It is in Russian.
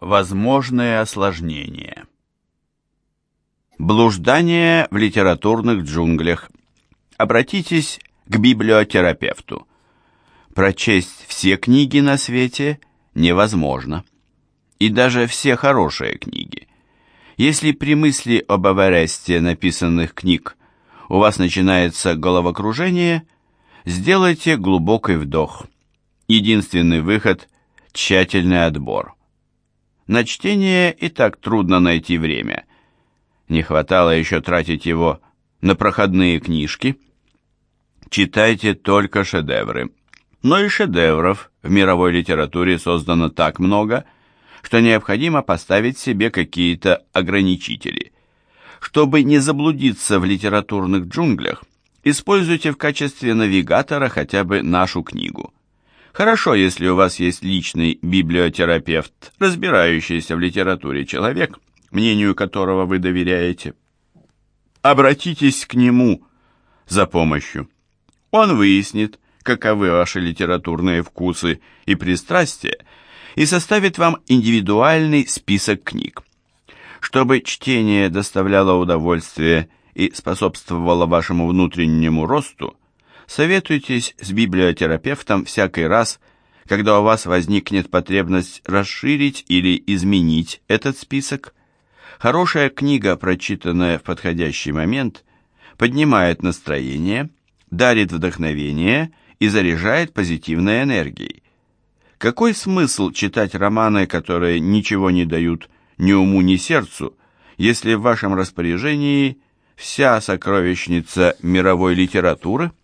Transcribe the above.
Возможные осложнения. Блуждание в литературных джунглях. Обратитесь к библиотерапевту. Прочесть все книги на свете невозможно. И даже все хорошие книги. Если при мысли об Эвересте написанных книг у вас начинается головокружение, сделайте глубокий вдох. Единственный выход – тщательный отбор. На чтение и так трудно найти время. Не хватало еще тратить его на проходные книжки. Читайте только шедевры. Но и шедевров в мировой литературе создано так много, что необходимо поставить себе какие-то ограничители. Чтобы не заблудиться в литературных джунглях, используйте в качестве навигатора хотя бы нашу книгу. Хорошо, если у вас есть личный библиотерапевт, разбирающийся в литературе человек, мнению которого вы доверяете. Обратитесь к нему за помощью. Он выяснит, каковы ваши литературные вкусы и пристрастия, и составит вам индивидуальный список книг. Чтобы чтение доставляло удовольствие и способствовало вашему внутреннему росту, Советуйтесь с библиотерапевтом всякий раз, когда у вас возникнет потребность расширить или изменить этот список. Хорошая книга, прочитанная в подходящий момент, поднимает настроение, дарит вдохновение и заряжает позитивной энергией. Какой смысл читать романы, которые ничего не дают ни уму, ни сердцу, если в вашем распоряжении вся сокровищница мировой литературы –